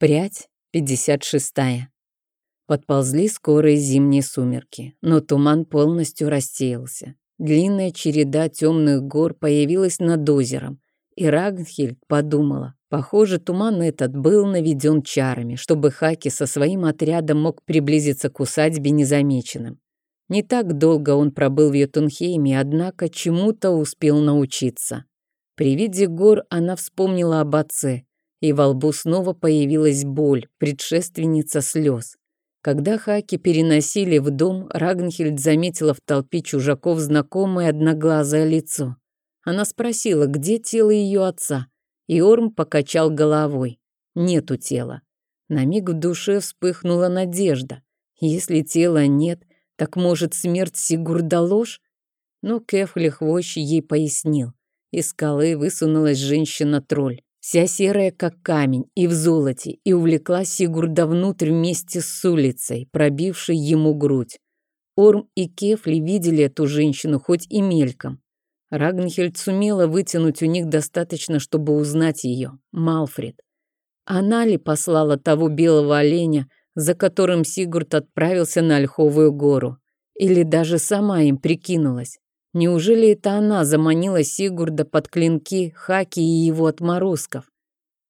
Прядь 56. Подползли скорые зимние сумерки, но туман полностью рассеялся. Длинная череда темных гор появилась над озером, и Рагнхильд подумала, похоже, туман этот был наведен чарами, чтобы Хаки со своим отрядом мог приблизиться к усадьбе незамеченным. Не так долго он пробыл в Йотунхейме, однако чему-то успел научиться. При виде гор она вспомнила об отце, и во лбу снова появилась боль, предшественница слез. Когда Хаки переносили в дом, Рагнхельд заметила в толпе чужаков знакомое одноглазое лицо. Она спросила, где тело ее отца, и Орм покачал головой. Нету тела. На миг в душе вспыхнула надежда. Если тела нет, так может смерть Сигурда ложь? Но Кефли Хвощ ей пояснил. Из скалы высунулась женщина-тролль вся серая как камень и в золоте, и увлекла Сигурда внутрь вместе с улицей, пробившей ему грудь. Орм и Кефли видели эту женщину хоть и мельком. Рагнхельд сумела вытянуть у них достаточно, чтобы узнать ее, Малфред. Она ли послала того белого оленя, за которым Сигурд отправился на Ольховую гору? Или даже сама им прикинулась? Неужели это она заманила Сигурда под клинки Хаки и его отморозков?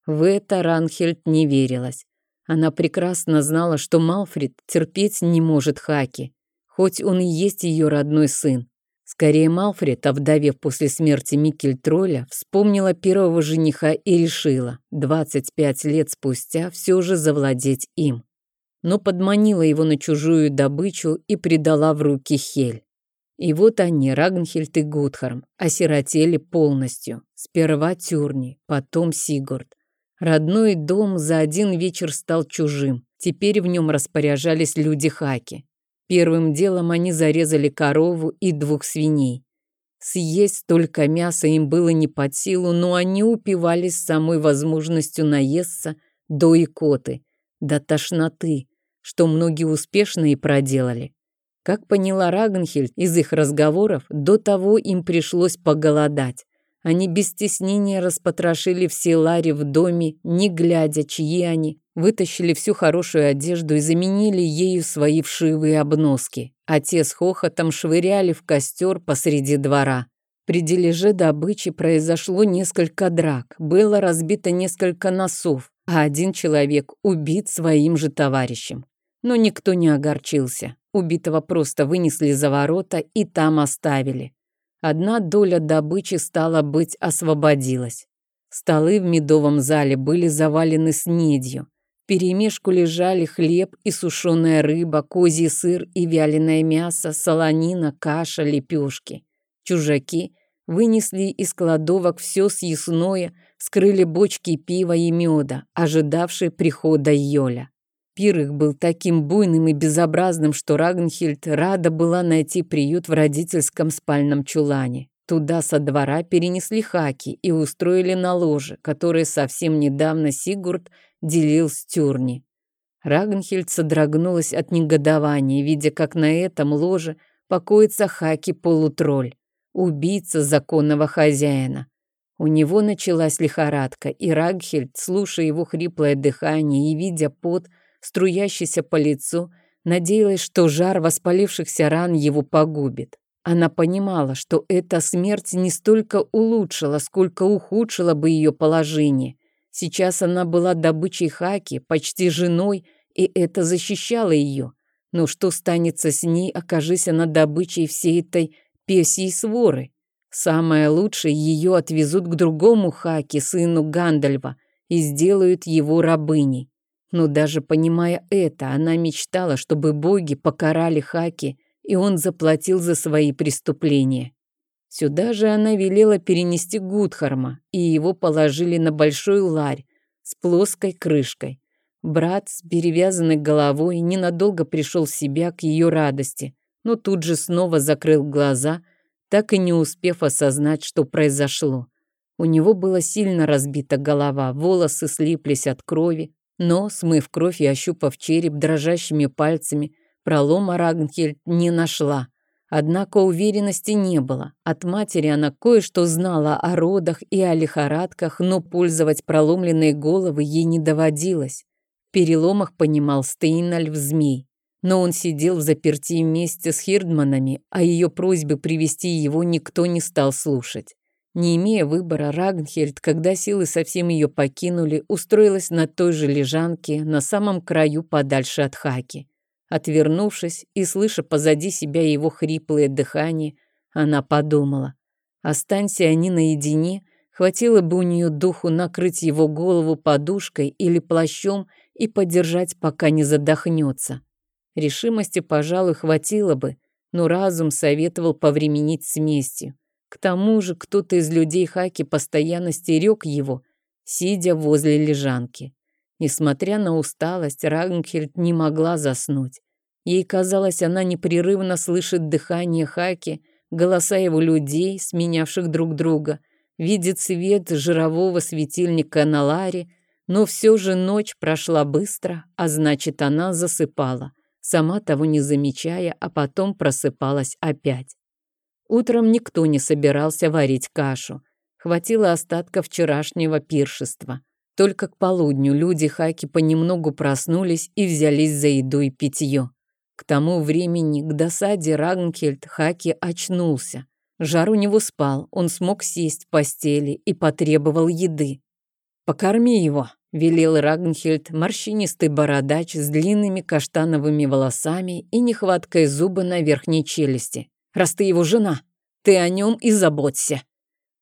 В это Ранхельд не верилась. Она прекрасно знала, что Малфред терпеть не может Хаки, хоть он и есть ее родной сын. Скорее, Малфред, овдовев после смерти Микель-тролля, вспомнила первого жениха и решила, 25 лет спустя, все же завладеть им. Но подманила его на чужую добычу и предала в руки Хель. И вот они, Рагнхельд и Гудхарм, осиротели полностью. Сперва Тюрни, потом Сигурд. Родной дом за один вечер стал чужим. Теперь в нем распоряжались люди Хаки. Первым делом они зарезали корову и двух свиней. Съесть столько мяса им было не под силу, но они упивались самой возможностью наесться до икоты, до тошноты, что многие успешно и проделали. Как поняла Рагнхельд из их разговоров, до того им пришлось поголодать. Они без стеснения распотрошили все лари в доме, не глядя, чьи они, вытащили всю хорошую одежду и заменили ею свои вшивые обноски, а те с хохотом швыряли в костер посреди двора. При дележе добычи произошло несколько драк, было разбито несколько носов, а один человек убит своим же товарищем. Но никто не огорчился. Убитого просто вынесли за ворота и там оставили. Одна доля добычи, стала быть, освободилась. Столы в медовом зале были завалены снедью. В перемешку лежали хлеб и сушеная рыба, козий сыр и вяленое мясо, солонина, каша, лепешки. Чужаки вынесли из кладовок все съестное, скрыли бочки пива и меда, ожидавшие прихода Йоля. Пир их был таким буйным и безобразным, что Рагнхильд рада была найти приют в родительском спальном чулане. Туда со двора перенесли хаки и устроили на ложе, которое совсем недавно Сигурд делил с Тюрни. Рагнхильд содрогнулась от негодования, видя, как на этом ложе покоится хаки-полутролль, убийца законного хозяина. У него началась лихорадка, и Рагхельд, слушая его хриплое дыхание и видя пот, струящийся по лицу, надеялась, что жар воспалившихся ран его погубит. Она понимала, что эта смерть не столько улучшила, сколько ухудшила бы ее положение. Сейчас она была добычей Хаки, почти женой, и это защищало ее. Но что станется с ней, окажись она добычей всей этой песьей своры? Самое лучшее ее отвезут к другому Хаке, сыну Гандальва, и сделают его рабыней. Но даже понимая это, она мечтала, чтобы боги покарали Хаки, и он заплатил за свои преступления. Сюда же она велела перенести Гудхарма, и его положили на большой ларь с плоской крышкой. Брат с перевязанной головой ненадолго пришел в себя к ее радости, но тут же снова закрыл глаза, так и не успев осознать, что произошло. У него была сильно разбита голова, волосы слиплись от крови, но, смыв кровь и ощупав череп дрожащими пальцами, пролома Рагнхельд не нашла. Однако уверенности не было. От матери она кое-что знала о родах и о лихорадках, но пользовать проломленные головы ей не доводилось. В переломах понимал Стейнальв змей. Но он сидел в заперти вместе с Хирдманами, а ее просьбы привести его никто не стал слушать. Не имея выбора, Рагнхельд, когда силы совсем ее покинули, устроилась на той же лежанке, на самом краю подальше от Хаки. Отвернувшись и слыша позади себя его хриплое дыхание, она подумала, останься они наедине, хватило бы у нее духу накрыть его голову подушкой или плащом и подержать, пока не задохнется. Решимости, пожалуй, хватило бы, но разум советовал повременить с местью. К тому же кто-то из людей Хаки постоянно стерег его, сидя возле лежанки. Несмотря на усталость, Рагнхельд не могла заснуть. Ей казалось, она непрерывно слышит дыхание Хаки, голоса его людей, сменявших друг друга, видит свет жирового светильника на ларе, но все же ночь прошла быстро, а значит, она засыпала, сама того не замечая, а потом просыпалась опять. Утром никто не собирался варить кашу. Хватило остатка вчерашнего пиршества. Только к полудню люди Хаки понемногу проснулись и взялись за еду и питье. К тому времени к досаде Рагнхельд Хаки очнулся. Жар у него спал, он смог сесть в постели и потребовал еды. «Покорми его», — велел Рагнхельд, морщинистый бородач с длинными каштановыми волосами и нехваткой зуба на верхней челюсти раз ты его жена. Ты о нем и заботься».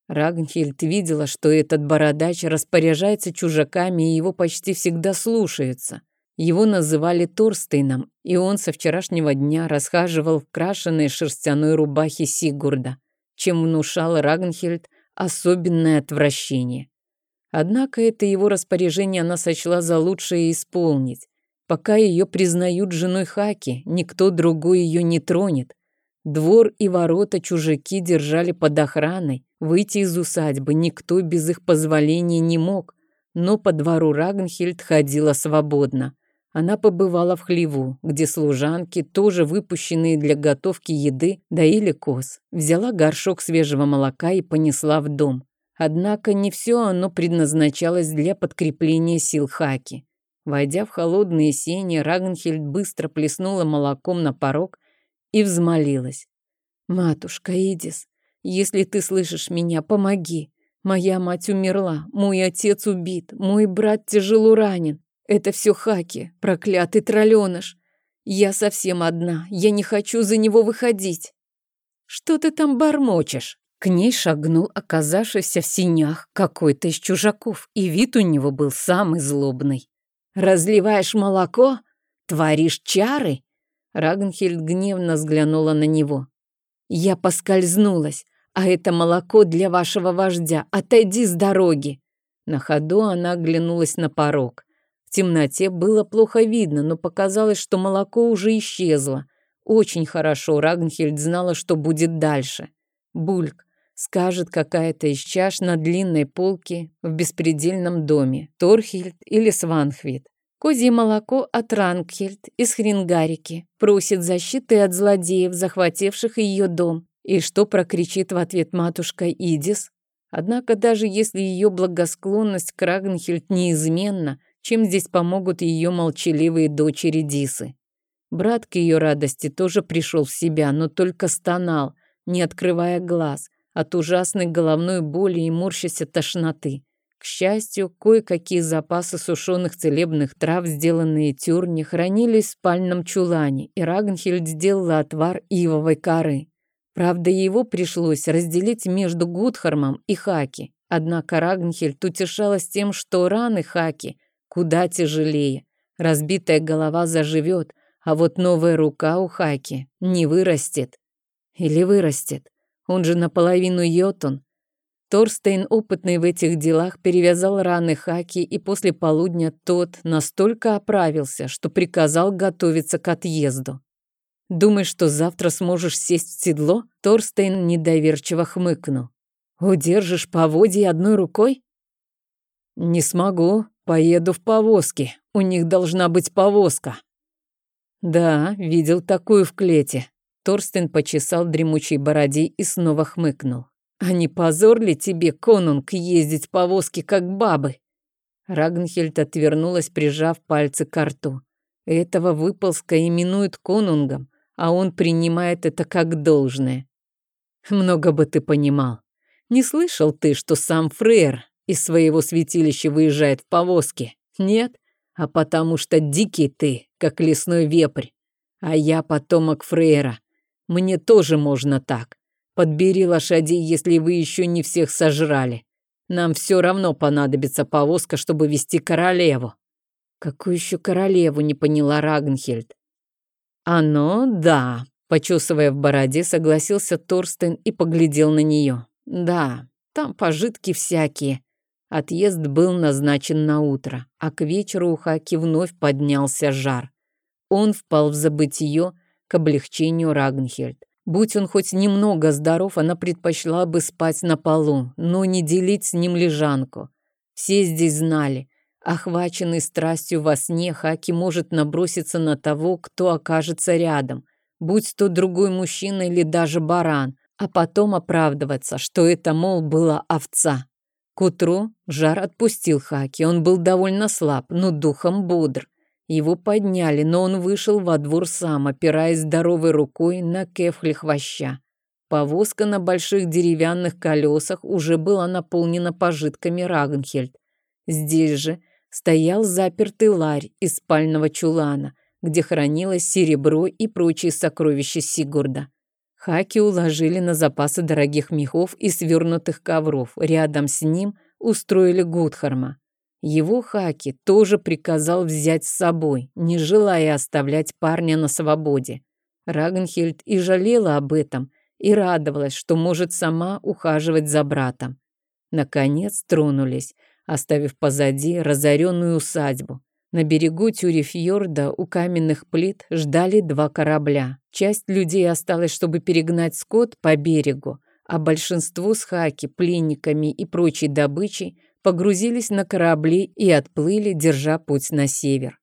Рагнхильд видела, что этот бородач распоряжается чужаками и его почти всегда слушаются. Его называли Торстейном, и он со вчерашнего дня расхаживал в крашенной шерстяной рубахе Сигурда, чем внушал Рагнхильд особенное отвращение. Однако это его распоряжение она сочла за лучшее исполнить. Пока ее признают женой Хаки, никто другой ее не тронет, Двор и ворота чужаки держали под охраной. Выйти из усадьбы никто без их позволения не мог. Но по двору Рагнхельд ходила свободно. Она побывала в хлеву, где служанки, тоже выпущенные для готовки еды, доили коз. Взяла горшок свежего молока и понесла в дом. Однако не все оно предназначалось для подкрепления сил Хаки. Войдя в холодные сени, Рагнхельд быстро плеснула молоком на порог и взмолилась. «Матушка Идис, если ты слышишь меня, помоги. Моя мать умерла, мой отец убит, мой брат тяжело ранен. Это все Хаки, проклятый тролленыш. Я совсем одна, я не хочу за него выходить». «Что ты там бормочешь?» К ней шагнул оказавшийся в синях какой-то из чужаков, и вид у него был самый злобный. «Разливаешь молоко? Творишь чары? Рагнхельд гневно взглянула на него. «Я поскользнулась, а это молоко для вашего вождя. Отойди с дороги!» На ходу она оглянулась на порог. В темноте было плохо видно, но показалось, что молоко уже исчезло. Очень хорошо Рагнхельд знала, что будет дальше. Бульк скажет какая-то из чаш на длинной полке в беспредельном доме. Торхильд или Сванхвит. Козье молоко от Рангхельд из Хрингарики. Просит защиты от злодеев, захвативших ее дом. И что прокричит в ответ матушка Идис? Однако даже если ее благосклонность к Рагнхельд неизменна, чем здесь помогут ее молчаливые дочери Дисы? Брат к ее радости тоже пришел в себя, но только стонал, не открывая глаз, от ужасной головной боли и морщась от тошноты. К счастью, кое-какие запасы сушеных целебных трав, сделанные тюрни, хранились в спальном чулане, и Рагнхельд сделала отвар ивовой коры. Правда, его пришлось разделить между Гудхармом и Хаки. Однако Рагнхельд утешалась тем, что раны Хаки куда тяжелее. Разбитая голова заживет, а вот новая рука у Хаки не вырастет. Или вырастет. Он же наполовину йотун, Торстейн, опытный в этих делах, перевязал раны Хаки, и после полудня тот настолько оправился, что приказал готовиться к отъезду. «Думаешь, что завтра сможешь сесть в седло?» Торстейн недоверчиво хмыкнул. «Удержишь поводье одной рукой?» «Не смогу. Поеду в повозке. У них должна быть повозка». «Да, видел такую в клете». Торстен почесал дремучей бороде и снова хмыкнул. А не позор ли тебе, конунг, ездить в повозке, как бабы? Рагнхельд отвернулась, прижав пальцы к рту. Этого выползка именуют конунгом, а он принимает это как должное. Много бы ты понимал. Не слышал ты, что сам Фрейр из своего святилища выезжает в повозке? Нет? А потому что дикий ты, как лесной вепрь. А я потомок Фрейра. Мне тоже можно так. Подбери лошадей, если вы еще не всех сожрали. Нам все равно понадобится повозка, чтобы вести королеву». «Какую еще королеву?» — не поняла Рагнхельд. «Оно, да», — почесывая в бороде, согласился Торстен и поглядел на нее. «Да, там пожитки всякие». Отъезд был назначен на утро, а к вечеру у Хаки вновь поднялся жар. Он впал в забытье к облегчению Рагнхельд. Будь он хоть немного здоров, она предпочла бы спать на полу, но не делить с ним лежанку. Все здесь знали. Охваченный страстью во сне, Хаки может наброситься на того, кто окажется рядом, будь то другой мужчина или даже баран, а потом оправдываться, что это, мол, была овца. К утру жар отпустил Хаки, он был довольно слаб, но духом бодр. Его подняли, но он вышел во двор сам, опираясь здоровой рукой на кефли хвоща. Повозка на больших деревянных колесах уже была наполнена пожитками Рагнхельд. Здесь же стоял запертый ларь из спального чулана, где хранилось серебро и прочие сокровища Сигурда. Хаки уложили на запасы дорогих мехов и свернутых ковров. Рядом с ним устроили Гудхарма. Его Хаки тоже приказал взять с собой, не желая оставлять парня на свободе. Рагнхельд и жалела об этом, и радовалась, что может сама ухаживать за братом. Наконец тронулись, оставив позади разоренную усадьбу. На берегу Тюрифьорда у каменных плит ждали два корабля. Часть людей осталась, чтобы перегнать скот по берегу, а большинство с хаки, пленниками и прочей добычей погрузились на корабли и отплыли, держа путь на север.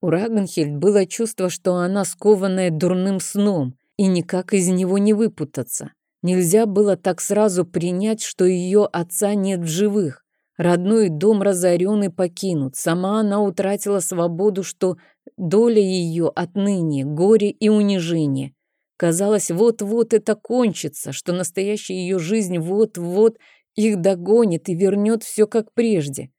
У Рагнхельд было чувство, что она скованная дурным сном, и никак из него не выпутаться. Нельзя было так сразу принять, что ее отца нет в живых. Родной дом разорен и покинут. Сама она утратила свободу, что доля ее отныне горе и унижение. Казалось, вот-вот это кончится, что настоящая ее жизнь вот-вот их догонит и вернет все как прежде.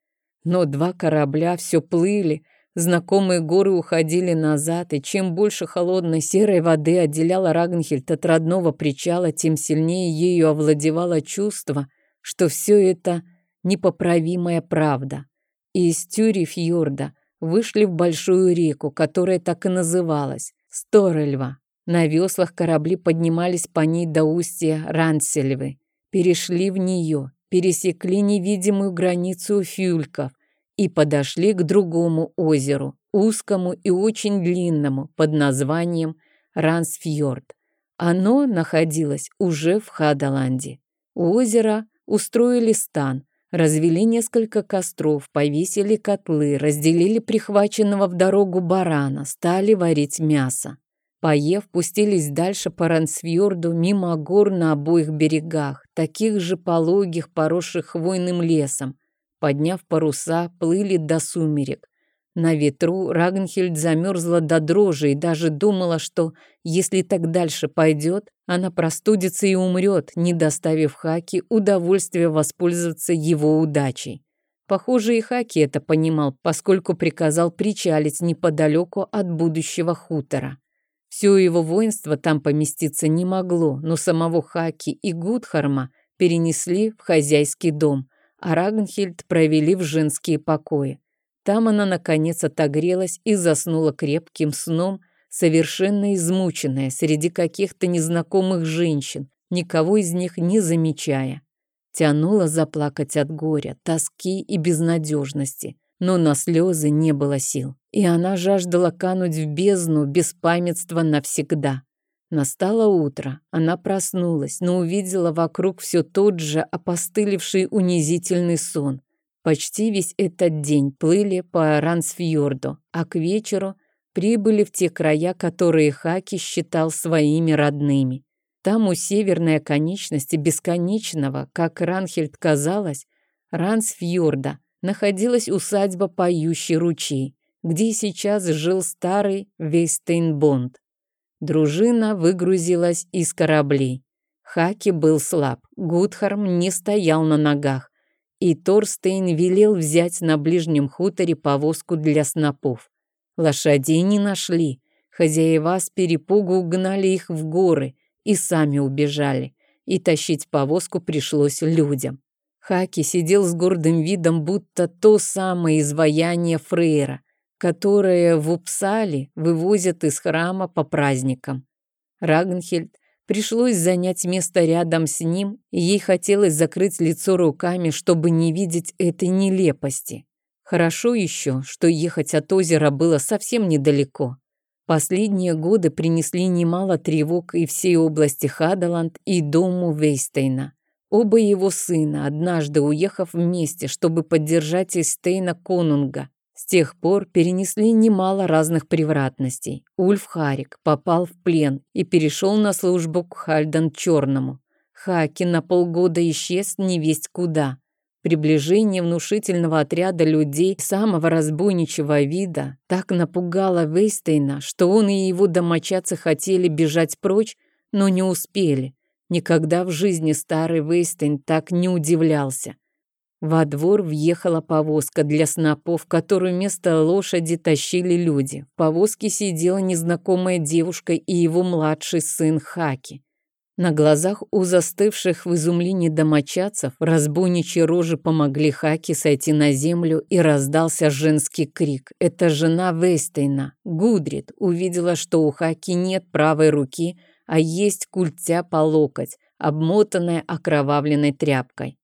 Но два корабля все плыли, знакомые горы уходили назад, и чем больше холодной серой воды отделяла Рагнхельд от родного причала, тем сильнее ею овладевало чувство, что все это непоправимая правда. И из Тюрифьорда вышли в большую реку, которая так и называлась – Сторельва. На веслах корабли поднимались по ней до устья Рансельвы перешли в нее, пересекли невидимую границу фюльков и подошли к другому озеру, узкому и очень длинному, под названием Рансфьорд. Оно находилось уже в Хадаланде. У озера устроили стан, развели несколько костров, повесили котлы, разделили прихваченного в дорогу барана, стали варить мясо. Поев, пустились дальше по Рансфьорду, мимо гор на обоих берегах, таких же пологих, поросших хвойным лесом. Подняв паруса, плыли до сумерек. На ветру Рагнхельд замерзла до дрожи и даже думала, что, если так дальше пойдет, она простудится и умрет, не доставив Хаки удовольствия воспользоваться его удачей. Похоже, и Хаки это понимал, поскольку приказал причалить неподалеку от будущего хутора. Все его воинство там поместиться не могло, но самого Хаки и Гудхарма перенесли в хозяйский дом, а Рагнхильд провели в женские покои. Там она, наконец, отогрелась и заснула крепким сном, совершенно измученная среди каких-то незнакомых женщин, никого из них не замечая. Тянула заплакать от горя, тоски и безнадежности но на слезы не было сил, и она жаждала кануть в бездну беспамятства навсегда. Настало утро, она проснулась, но увидела вокруг все тот же опостылевший унизительный сон. Почти весь этот день плыли по Рансфьорду, а к вечеру прибыли в те края, которые Хаки считал своими родными. Там у северной оконечности бесконечного, как Ранхельд казалось, Рансфьорда – находилась усадьба «Поющий ручей», где сейчас жил старый Вейстейнбонд. Дружина выгрузилась из кораблей. Хаки был слаб, Гудхарм не стоял на ногах, и Торстейн велел взять на ближнем хуторе повозку для снопов. Лошадей не нашли, хозяева с перепугу угнали их в горы и сами убежали, и тащить повозку пришлось людям. Хаки сидел с гордым видом, будто то самое изваяние Фрейра, которое в Упсале вывозят из храма по праздникам. Рагнхельд пришлось занять место рядом с ним, и ей хотелось закрыть лицо руками, чтобы не видеть этой нелепости. Хорошо еще, что ехать от озера было совсем недалеко. Последние годы принесли немало тревог и всей области Хадаланд, и дому Вейстейна. Оба его сына, однажды уехав вместе, чтобы поддержать Эстейна Конунга, с тех пор перенесли немало разных превратностей. Ульф Харик попал в плен и перешел на службу к Хальдан Черному. Хаки на полгода исчез невесть куда. Приближение внушительного отряда людей самого разбойничьего вида так напугало Вейстейна, что он и его домочадцы хотели бежать прочь, но не успели. Никогда в жизни старый Вейстейн так не удивлялся. Во двор въехала повозка для снопов, которую вместо лошади тащили люди. В повозке сидела незнакомая девушка и его младший сын Хаки. На глазах у застывших в изумлении домочадцев разбойничьи рожи помогли Хаки сойти на землю и раздался женский крик. Это жена Вестейна, Гудрит, увидела, что у Хаки нет правой руки, а есть культя по локоть, обмотанная окровавленной тряпкой.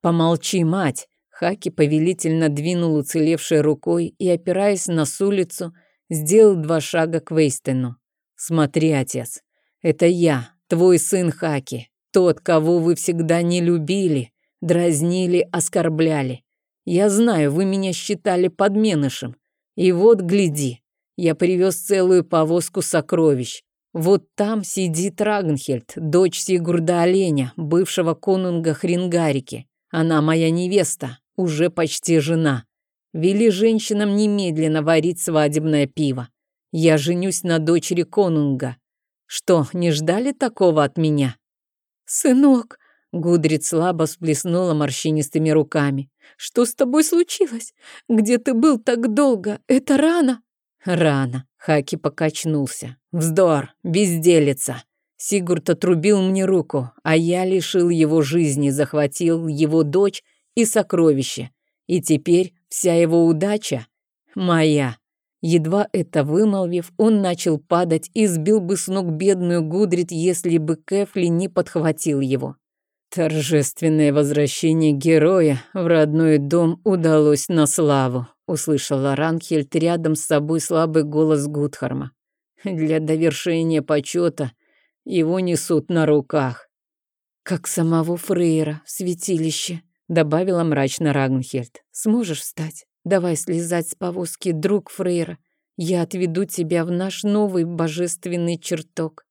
«Помолчи, мать!» Хаки повелительно двинул уцелевшей рукой и, опираясь на улицу, сделал два шага к Вейстену. «Смотри, отец, это я, твой сын Хаки, тот, кого вы всегда не любили, дразнили, оскорбляли. Я знаю, вы меня считали подменышем. И вот, гляди, я привез целую повозку сокровищ. Вот там сидит Рагнхельд, дочь Сигурда Оленя, бывшего конунга Хрингарики. Она моя невеста, уже почти жена. Вели женщинам немедленно варить свадебное пиво. Я женюсь на дочери конунга. Что, не ждали такого от меня? Сынок, Гудрит слабо всплеснула морщинистыми руками. Что с тобой случилось? Где ты был так долго? Это рано? Рано. Хаки покачнулся. Вздор, безделица. Сигурд отрубил мне руку, а я лишил его жизни, захватил его дочь и сокровище. И теперь вся его удача моя. Едва это вымолвив, он начал падать и сбил бы с ног бедную Гудрит, если бы Кефли не подхватил его. Торжественное возвращение героя в родной дом удалось на славу, услышала Ранхельд рядом с собой слабый голос Гудхарма. Для довершения почета его несут на руках. Как самого Фрейра в святилище, добавила мрачно Рагнхельд. Сможешь встать? Давай слезать с повозки, друг Фрейра. Я отведу тебя в наш новый божественный чертог.